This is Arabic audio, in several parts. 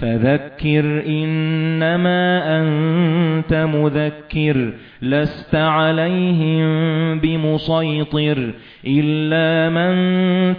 فَذَكِّرْ إِنَّمَا أَنْتَ مُذَكِّرٌ لَسْتَ عَلَيْهِمْ بِمُصَيْطِرٍ إِلَّا مَنْ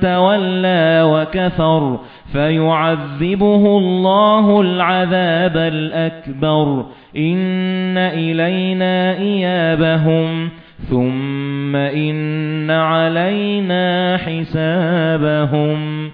تَوَلَّى وَكَفَرَ فَيُعَذِّبُهُ اللَّهُ الْعَذَابَ الْأَكْبَرَ إِنَّ إِلَيْنَا إِيَابَهُمْ ثُمَّ إِنَّ عَلَيْنَا حِسَابَهُمْ